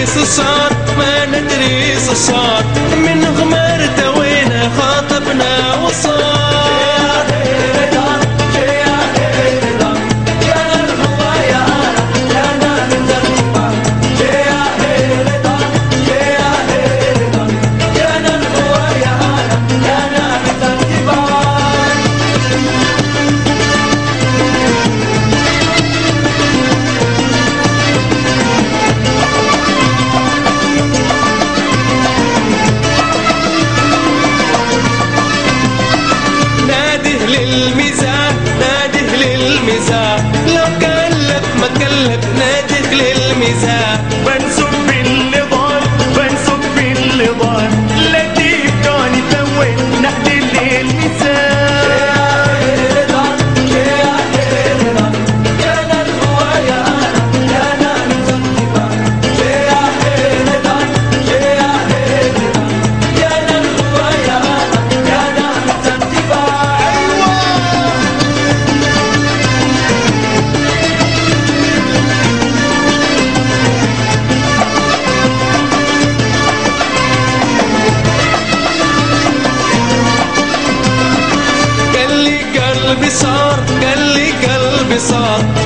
ندري صار ما ندري صار من غمرته قلبي صار قال لي قلبي صار.